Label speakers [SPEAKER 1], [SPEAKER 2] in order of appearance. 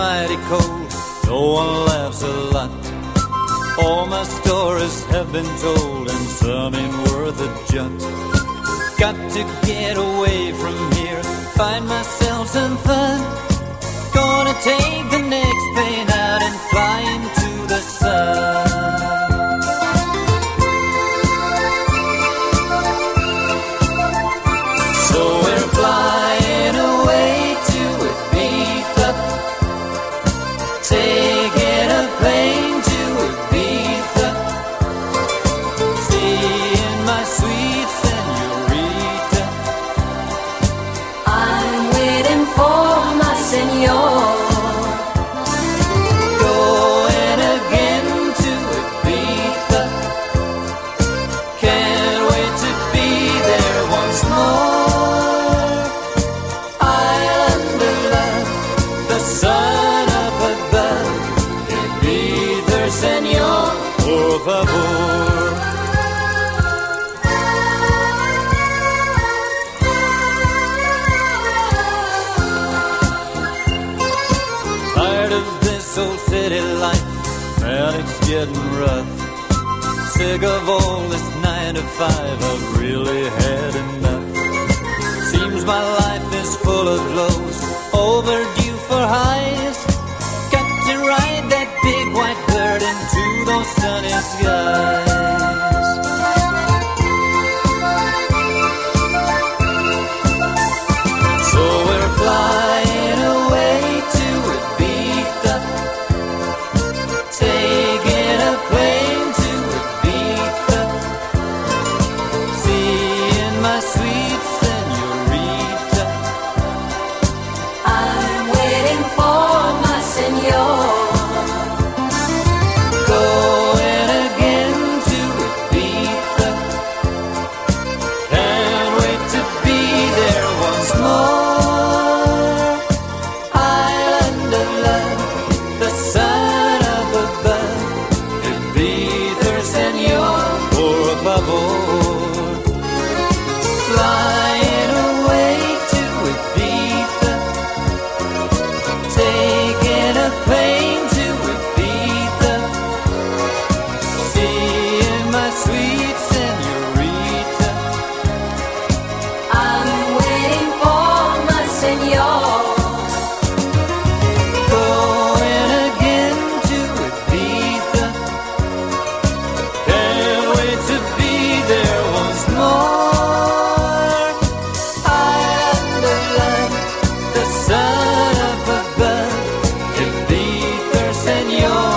[SPEAKER 1] mighty cold. No one laughs a lot. All my stories have been told, and some ain't worth a jot. Got to get away from here, find myself some fun. Gonna take the next favor. Tired of this old city life, man, it's getting rough. Sick of all this nine to five, I've really had enough. Seems my life Got to ride Señor.